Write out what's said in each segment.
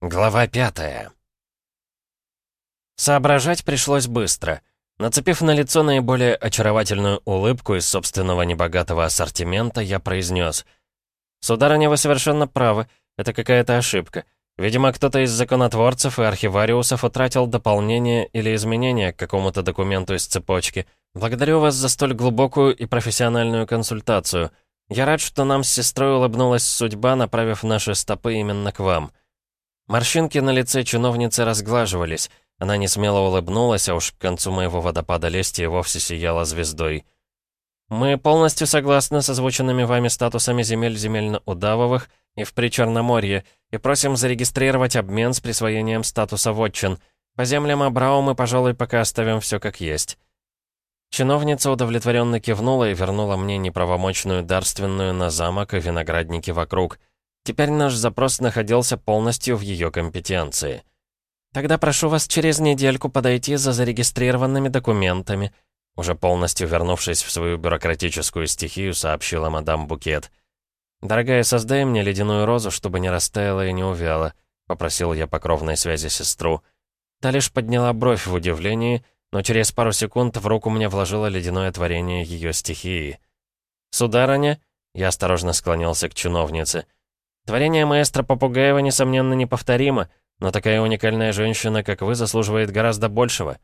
Глава пятая. Соображать пришлось быстро. Нацепив на лицо наиболее очаровательную улыбку из собственного небогатого ассортимента, я произнес. «Сударыня, вы совершенно правы. Это какая-то ошибка. Видимо, кто-то из законотворцев и архивариусов утратил дополнение или изменение к какому-то документу из цепочки. Благодарю вас за столь глубокую и профессиональную консультацию. Я рад, что нам с сестрой улыбнулась судьба, направив наши стопы именно к вам». Морщинки на лице чиновницы разглаживались. Она не смело улыбнулась, а уж к концу моего водопада лести вовсе сияла звездой. «Мы полностью согласны с озвученными вами статусами земель земельно-удавовых и в Причерноморье и просим зарегистрировать обмен с присвоением статуса вотчин. По землям Абрау мы, пожалуй, пока оставим все как есть». Чиновница удовлетворенно кивнула и вернула мне неправомочную дарственную на замок и виноградники вокруг. Теперь наш запрос находился полностью в ее компетенции. «Тогда прошу вас через недельку подойти за зарегистрированными документами», уже полностью вернувшись в свою бюрократическую стихию, сообщила мадам Букет. «Дорогая, создай мне ледяную розу, чтобы не растаяла и не увяла», попросил я по кровной связи сестру. Та лишь подняла бровь в удивлении, но через пару секунд в руку мне вложила ледяное творение ее стихии. «Сударыня?» Я осторожно склонился к чиновнице — Творение маэстро Попугаева, несомненно, неповторимо, но такая уникальная женщина, как вы, заслуживает гораздо большего.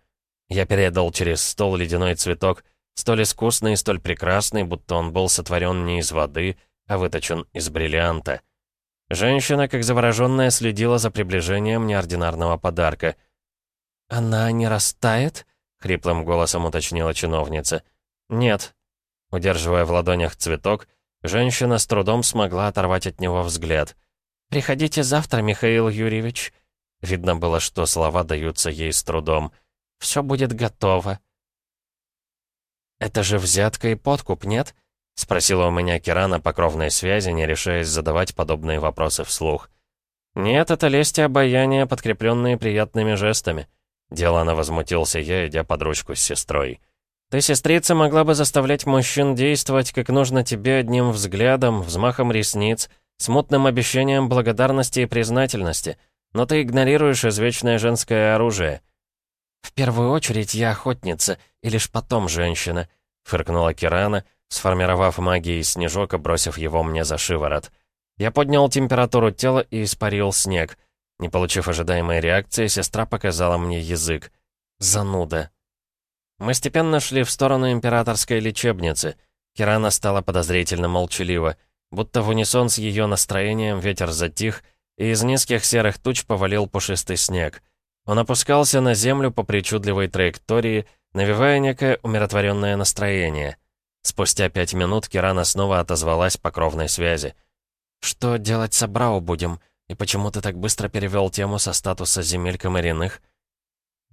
Я передал через стол ледяной цветок, столь искусный и столь прекрасный, будто он был сотворен не из воды, а выточен из бриллианта. Женщина, как завороженная, следила за приближением неординарного подарка. «Она не растает?» — хриплым голосом уточнила чиновница. «Нет». Удерживая в ладонях цветок, Женщина с трудом смогла оторвать от него взгляд. «Приходите завтра, Михаил Юрьевич». Видно было, что слова даются ей с трудом. «Все будет готово». «Это же взятка и подкуп, нет?» — спросила у меня Кирана по кровной связи, не решаясь задавать подобные вопросы вслух. «Нет, это лесть и обаяние, подкрепленные приятными жестами». Делано возмутился я, идя под ручку с сестрой. Ты, сестрица, могла бы заставлять мужчин действовать, как нужно тебе одним взглядом, взмахом ресниц, смутным обещанием благодарности и признательности, но ты игнорируешь извечное женское оружие. «В первую очередь я охотница, и лишь потом женщина», — фыркнула Кирана, сформировав магией снежок и бросив его мне за шиворот. Я поднял температуру тела и испарил снег. Не получив ожидаемой реакции, сестра показала мне язык. «Зануда», мы степенно шли в сторону императорской лечебницы. Кирана стала подозрительно молчалива. Будто в унисон с ее настроением ветер затих, и из низких серых туч повалил пушистый снег. Он опускался на землю по причудливой траектории, навевая некое умиротворенное настроение. Спустя пять минут Кирана снова отозвалась по кровной связи. «Что делать с Абрау будем? И почему ты так быстро перевел тему со статуса земель Комариных?»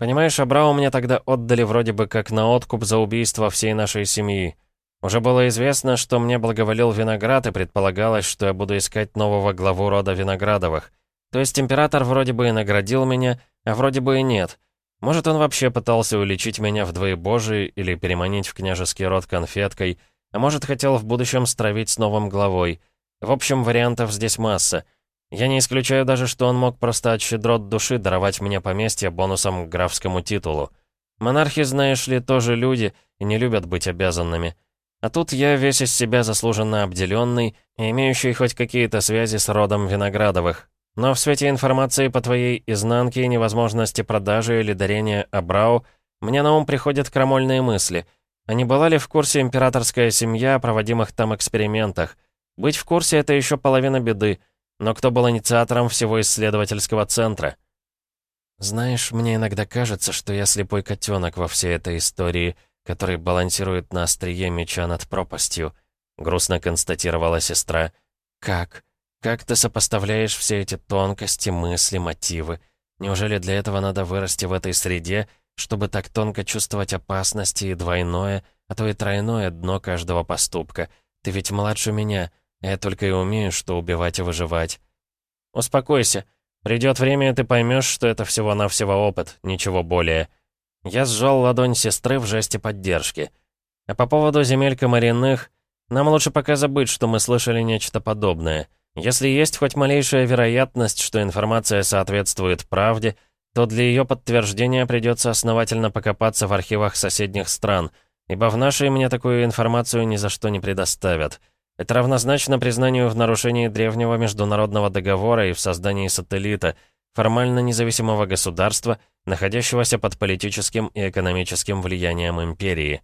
Понимаешь, Абрау мне тогда отдали вроде бы как на откуп за убийство всей нашей семьи. Уже было известно, что мне благоволил Виноград, и предполагалось, что я буду искать нового главу рода Виноградовых. То есть император вроде бы и наградил меня, а вроде бы и нет. Может, он вообще пытался уличить меня в двоебожии или переманить в княжеский род конфеткой, а может, хотел в будущем стравить с новым главой. В общем, вариантов здесь масса — я не исключаю даже, что он мог просто от щедрот души даровать мне поместье бонусом к графскому титулу. Монархи, знаешь ли, тоже люди и не любят быть обязанными. А тут я весь из себя заслуженно обделенный и имеющий хоть какие-то связи с родом Виноградовых. Но в свете информации по твоей изнанке и невозможности продажи или дарения Абрау, мне на ум приходят крамольные мысли. А не была ли в курсе императорская семья о проводимых там экспериментах? Быть в курсе — это еще половина беды — но кто был инициатором всего исследовательского центра? Знаешь, мне иногда кажется, что я слепой котенок во всей этой истории, который балансирует на острие меча над пропастью, грустно констатировала сестра. Как? Как ты сопоставляешь все эти тонкости, мысли, мотивы? Неужели для этого надо вырасти в этой среде, чтобы так тонко чувствовать опасности и двойное, а то и тройное дно каждого поступка? Ты ведь младше меня, я только и умею, что убивать и выживать. Успокойся. Придет время, и ты поймешь, что это всего-навсего опыт, ничего более. Я сжал ладонь сестры в жесте поддержки. А по поводу земель комариных, нам лучше пока забыть, что мы слышали нечто подобное. Если есть хоть малейшая вероятность, что информация соответствует правде, то для ее подтверждения придется основательно покопаться в архивах соседних стран, ибо в нашей мне такую информацию ни за что не предоставят. Это равнозначно признанию в нарушении древнего международного договора и в создании сателлита, формально независимого государства, находящегося под политическим и экономическим влиянием империи.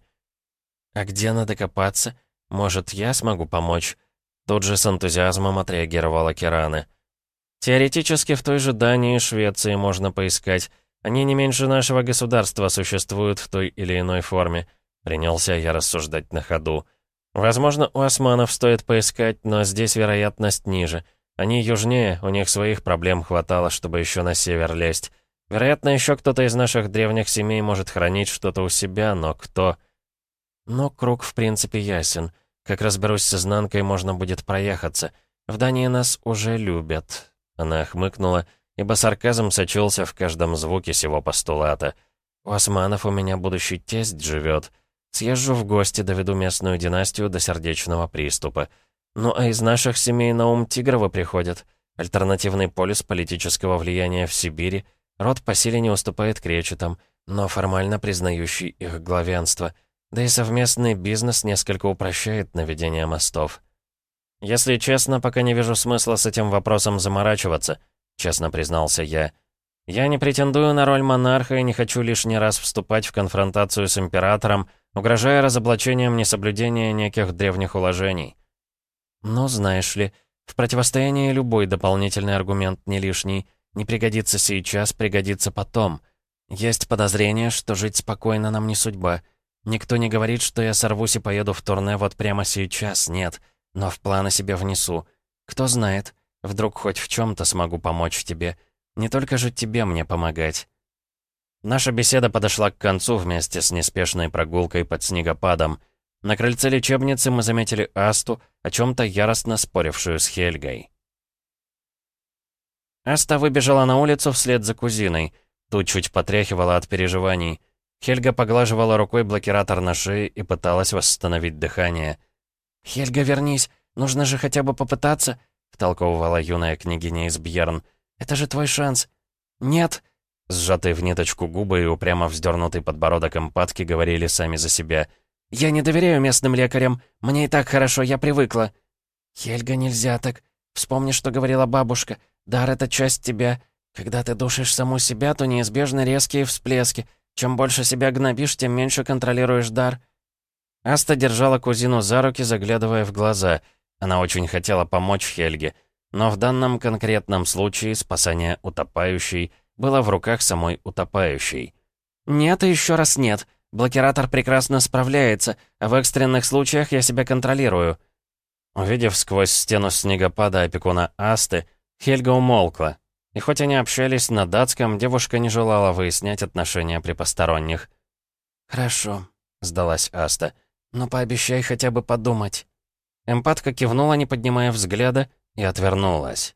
«А где надо копаться? Может, я смогу помочь?» Тут же с энтузиазмом отреагировала Кирана. «Теоретически в той же Дании и Швеции можно поискать. Они не меньше нашего государства существуют в той или иной форме», — принялся я рассуждать на ходу. «Возможно, у османов стоит поискать, но здесь вероятность ниже. Они южнее, у них своих проблем хватало, чтобы еще на север лезть. Вероятно, еще кто-то из наших древних семей может хранить что-то у себя, но кто...» «Ну, круг, в принципе, ясен». Как разберусь с изнанкой, можно будет проехаться. В Дании нас уже любят». Она хмыкнула, ибо сарказм сочился в каждом звуке сего постулата. «У османов у меня будущий тесть живет. Съезжу в гости, доведу местную династию до сердечного приступа. Ну а из наших семей на ум Тигровы приходят. Альтернативный полюс политического влияния в Сибири. Род по силе не уступает кречетам, но формально признающий их главенство — да и совместный бизнес несколько упрощает наведение мостов. «Если честно, пока не вижу смысла с этим вопросом заморачиваться», — честно признался я. «Я не претендую на роль монарха и не хочу лишний раз вступать в конфронтацию с императором, угрожая разоблачением несоблюдения неких древних уложений». «Ну, знаешь ли, в противостоянии любой дополнительный аргумент не лишний. Не пригодится сейчас, пригодится потом. Есть подозрение, что жить спокойно нам не судьба». Никто не говорит, что я сорвусь и поеду в турне вот прямо сейчас, нет. Но в планы себе внесу. Кто знает, вдруг хоть в чем-то смогу помочь тебе. Не только же тебе мне помогать. Наша беседа подошла к концу вместе с неспешной прогулкой под снегопадом. На крыльце лечебницы мы заметили Асту, о чем-то яростно спорившую с Хельгой. Аста выбежала на улицу вслед за кузиной. Тут чуть потряхивала от переживаний. Хельга поглаживала рукой блокиратор на шее и пыталась восстановить дыхание. «Хельга, вернись! Нужно же хотя бы попытаться!» — втолковывала юная княгиня из Бьерн. «Это же твой шанс!» «Нет!» Сжатые в ниточку губы и упрямо вздернутый подбородок эмпатки говорили сами за себя. «Я не доверяю местным лекарям. Мне и так хорошо, я привыкла». «Хельга, нельзя так. Вспомни, что говорила бабушка. Дар — это часть тебя. Когда ты душишь саму себя, то неизбежны резкие всплески. Чем больше себя гнобишь, тем меньше контролируешь дар». Аста держала кузину за руки, заглядывая в глаза. Она очень хотела помочь Хельге, но в данном конкретном случае спасание утопающей было в руках самой утопающей. «Нет и еще раз нет. Блокиратор прекрасно справляется, а в экстренных случаях я себя контролирую». Увидев сквозь стену снегопада опекуна Асты, Хельга умолкла, и хоть они общались на датском, девушка не желала выяснять отношения при посторонних. «Хорошо», — сдалась Аста. «Но пообещай хотя бы подумать». Эмпатка кивнула, не поднимая взгляда, и отвернулась.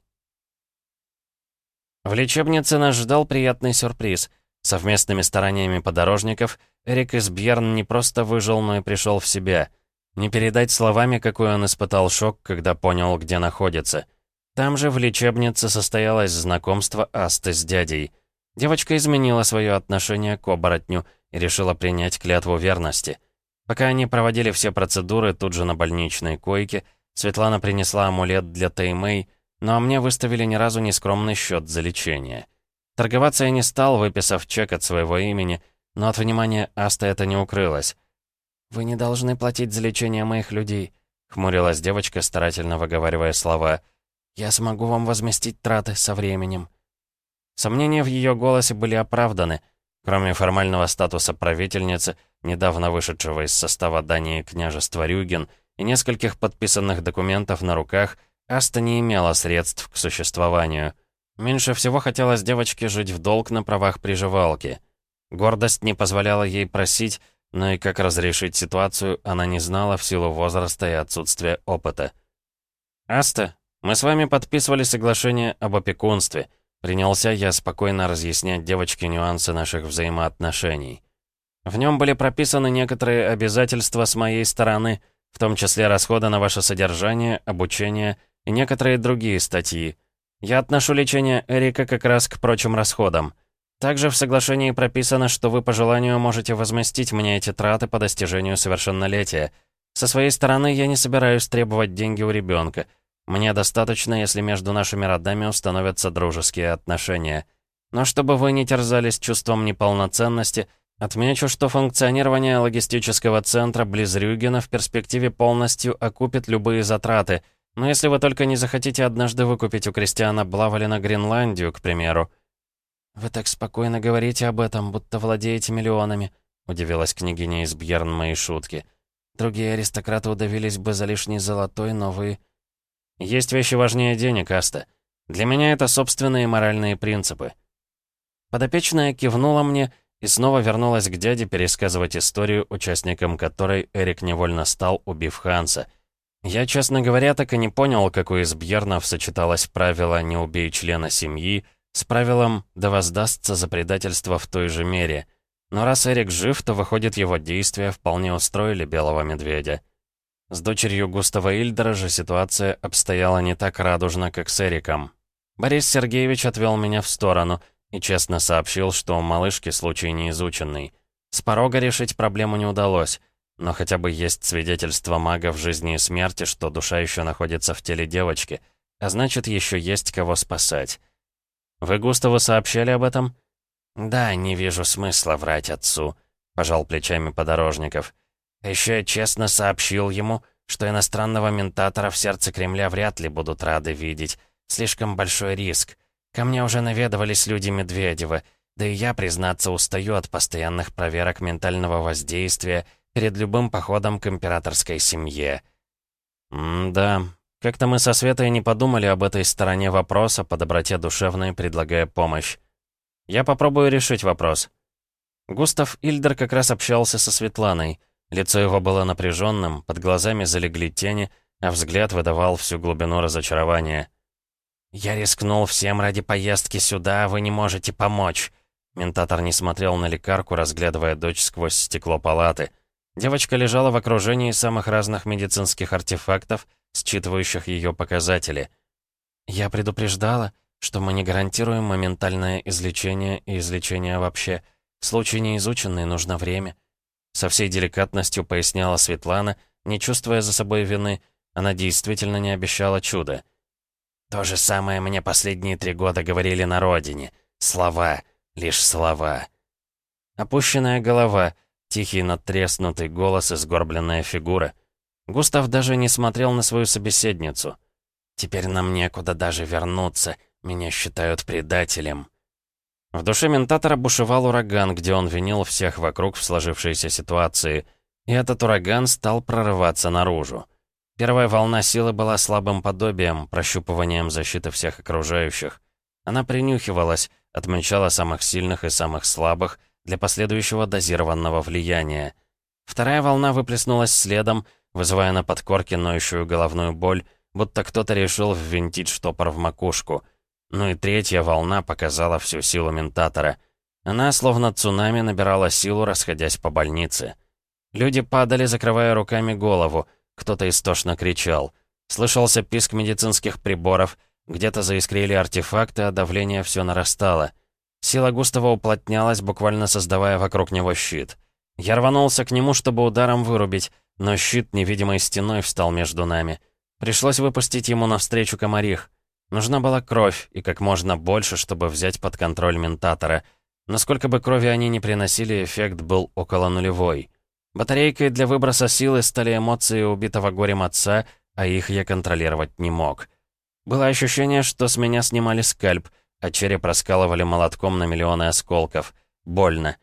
В лечебнице нас ждал приятный сюрприз. Совместными стараниями подорожников Эрик из Бьерн не просто выжил, но и пришел в себя. Не передать словами, какой он испытал шок, когда понял, где находится — там же в лечебнице состоялось знакомство Асты с дядей. Девочка изменила свое отношение к оборотню и решила принять клятву верности. Пока они проводили все процедуры тут же на больничной койке, Светлана принесла амулет для Таймэй, но мне выставили ни разу не скромный счет за лечение. Торговаться я не стал, выписав чек от своего имени, но от внимания Аста это не укрылось. «Вы не должны платить за лечение моих людей», — хмурилась девочка, старательно выговаривая слова — я смогу вам возместить траты со временем». Сомнения в ее голосе были оправданы. Кроме формального статуса правительницы, недавно вышедшего из состава Дании княжества Рюген, и нескольких подписанных документов на руках, Аста не имела средств к существованию. Меньше всего хотелось девочке жить в долг на правах приживалки. Гордость не позволяла ей просить, но и как разрешить ситуацию она не знала в силу возраста и отсутствия опыта. «Аста, мы с вами подписывали соглашение об опекунстве. Принялся я спокойно разъяснять девочке нюансы наших взаимоотношений. В нем были прописаны некоторые обязательства с моей стороны, в том числе расходы на ваше содержание, обучение и некоторые другие статьи. Я отношу лечение Эрика как раз к прочим расходам. Также в соглашении прописано, что вы по желанию можете возместить мне эти траты по достижению совершеннолетия. Со своей стороны я не собираюсь требовать деньги у ребенка. Мне достаточно, если между нашими родами установятся дружеские отношения. Но чтобы вы не терзались чувством неполноценности, отмечу, что функционирование логистического центра близ Рюгена в перспективе полностью окупит любые затраты, но если вы только не захотите однажды выкупить у Кристиана Блавалина Гренландию, к примеру. «Вы так спокойно говорите об этом, будто владеете миллионами», — удивилась княгиня из Бьерн моей шутки. «Другие аристократы удавились бы за лишний золотой, но вы...» «Есть вещи важнее денег, Аста. Для меня это собственные моральные принципы». Подопечная кивнула мне и снова вернулась к дяде пересказывать историю, участником которой Эрик невольно стал, убив Ханса. Я, честно говоря, так и не понял, какое из Бьернов сочеталось правило «не убей члена семьи» с правилом «да воздастся за предательство в той же мере». Но раз Эрик жив, то, выходит, его действия вполне устроили Белого Медведя. С дочерью Густава Ильдера же ситуация обстояла не так радужно, как с Эриком. Борис Сергеевич отвел меня в сторону — и честно сообщил, что у малышки случай неизученный. С порога решить проблему не удалось, но хотя бы есть свидетельство мага в жизни и смерти, что душа еще находится в теле девочки, а значит, еще есть кого спасать. «Вы Густаву сообщали об этом?» «Да, не вижу смысла врать отцу», — пожал плечами подорожников. «Еще честно сообщил ему, что иностранного ментатора в сердце Кремля вряд ли будут рады видеть. Слишком большой риск. Ко мне уже наведывались люди Медведева, да и я, признаться, устаю от постоянных проверок ментального воздействия перед любым походом к императорской семье. М-да, как-то мы со Светой не подумали об этой стороне вопроса по доброте душевной, предлагая помощь. Я попробую решить вопрос. Густав Ильдер как раз общался со Светланой. Лицо его было напряженным, под глазами залегли тени, а взгляд выдавал всю глубину разочарования. «Я рискнул всем ради поездки сюда, а вы не можете помочь». Ментатор не смотрел на лекарку, разглядывая дочь сквозь стекло палаты. Девочка лежала в окружении самых разных медицинских артефактов, считывающих ее показатели. «Я предупреждала, что мы не гарантируем моментальное излечение и излечение вообще. Случай неизученный, нужно время». Со всей деликатностью поясняла Светлана, не чувствуя за собой вины, она действительно не обещала чуда. То же самое мне последние три года говорили на родине. Слова, лишь слова. Опущенная голова, тихий надтреснутый голос и сгорбленная фигура. Густав даже не смотрел на свою собеседницу. «Теперь нам некуда даже вернуться. Меня считают предателем». В душе ментатора бушевал ураган, где он винил всех вокруг в сложившейся ситуации. И этот ураган стал прорываться наружу. Первая волна силы была слабым подобием, прощупыванием защиты всех окружающих. Она принюхивалась, отмечала самых сильных и самых слабых для последующего дозированного влияния. Вторая волна выплеснулась следом, вызывая на подкорке ноющую головную боль, будто кто-то решил ввинтить штопор в макушку. Ну и третья волна показала всю силу ментатора. Она, словно цунами, набирала силу, расходясь по больнице. Люди падали, закрывая руками голову, кто-то истошно кричал. Слышался писк медицинских приборов, где-то заискрили артефакты, а давление все нарастало. Сила Густава уплотнялась, буквально создавая вокруг него щит. Я рванулся к нему, чтобы ударом вырубить, но щит невидимой стеной встал между нами. Пришлось выпустить ему навстречу комарих. Нужна была кровь, и как можно больше, чтобы взять под контроль ментатора. Насколько бы крови они не приносили, эффект был около нулевой. Батарейкой для выброса силы стали эмоции убитого горем отца, а их я контролировать не мог. Было ощущение, что с меня снимали скальп, а череп раскалывали молотком на миллионы осколков. Больно.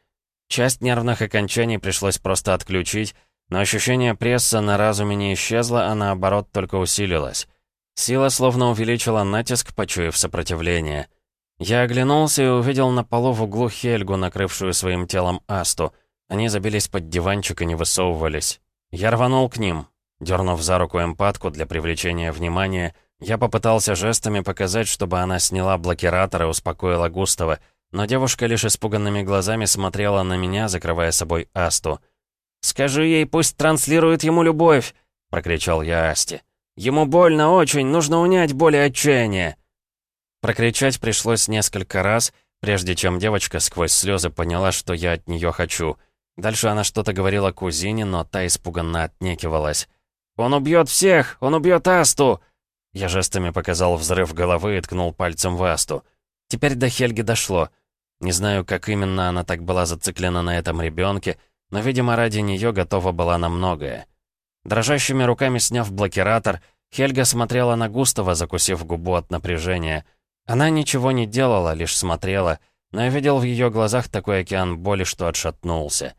Часть нервных окончаний пришлось просто отключить, но ощущение пресса на разуме не исчезло, а наоборот только усилилось. Сила словно увеличила натиск, почуяв сопротивление. Я оглянулся и увидел на полу в углу Хельгу, накрывшую своим телом Асту — они забились под диванчик и не высовывались. Я рванул к ним. Дернув за руку эмпатку для привлечения внимания, я попытался жестами показать, чтобы она сняла блокиратор и успокоила Густава, но девушка лишь испуганными глазами смотрела на меня, закрывая собой Асту. «Скажи ей, пусть транслирует ему любовь!» — прокричал я Асте. Ему больно очень, нужно унять боль и отчаяние!» Прокричать пришлось несколько раз, прежде чем девочка сквозь слезы поняла, что я от нее хочу. Дальше она что-то говорила кузине, но та испуганно отнекивалась. «Он убьет всех! Он убьет Асту!» Я жестами показал взрыв головы и ткнул пальцем в Асту. Теперь до Хельги дошло. Не знаю, как именно она так была зациклена на этом ребенке, но, видимо, ради нее готова была на многое. Дрожащими руками сняв блокиратор, Хельга смотрела на Густава, закусив губу от напряжения. Она ничего не делала, лишь смотрела, но я видел в ее глазах такой океан боли, что отшатнулся.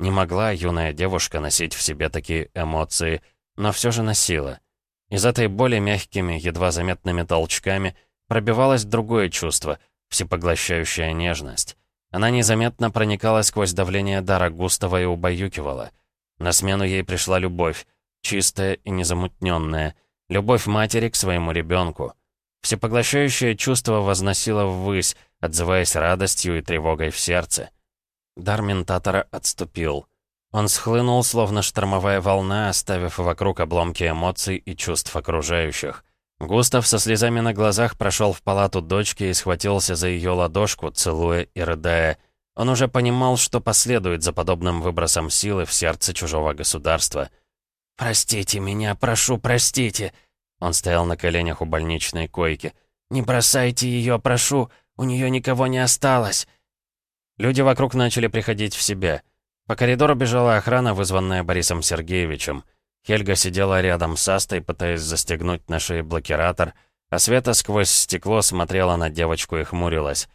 Не могла юная девушка носить в себе такие эмоции — но все же носила. Из этой боли мягкими, едва заметными толчками пробивалось другое чувство — всепоглощающая нежность. Она незаметно проникала сквозь давление дара Густава и убаюкивала. На смену ей пришла любовь, чистая и незамутненная, любовь матери к своему ребенку. Всепоглощающее чувство возносило ввысь, отзываясь радостью и тревогой в сердце. Дар ментатора отступил — он схлынул, словно штормовая волна, оставив вокруг обломки эмоций и чувств окружающих. Густав со слезами на глазах прошел в палату дочки и схватился за ее ладошку, целуя и рыдая. Он уже понимал, что последует за подобным выбросом силы в сердце чужого государства. «Простите меня, прошу, простите!» Он стоял на коленях у больничной койки. «Не бросайте ее, прошу! У нее никого не осталось!» Люди вокруг начали приходить в себя — по коридору бежала охрана, вызванная Борисом Сергеевичем. Хельга сидела рядом с Астой, пытаясь застегнуть на шее блокиратор, а Света сквозь стекло смотрела на девочку и хмурилась.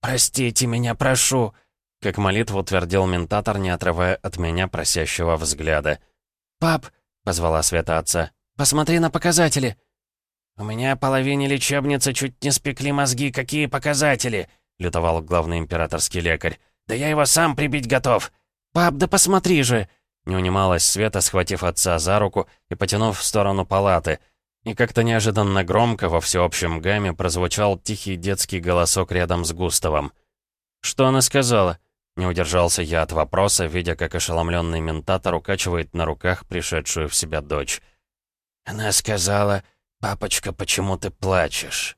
«Простите меня, прошу!» Как молитву твердил ментатор, не отрывая от меня просящего взгляда. «Пап!» — позвала Света отца. «Посмотри на показатели!» «У меня половине лечебницы чуть не спекли мозги. Какие показатели?» — лютовал главный императорский лекарь. «Да я его сам прибить готов!» «Пап, да посмотри же!» Не унималась Света, схватив отца за руку и потянув в сторону палаты. И как-то неожиданно громко во всеобщем гамме прозвучал тихий детский голосок рядом с Густавом. «Что она сказала?» Не удержался я от вопроса, видя, как ошеломленный ментатор укачивает на руках пришедшую в себя дочь. «Она сказала, папочка, почему ты плачешь?»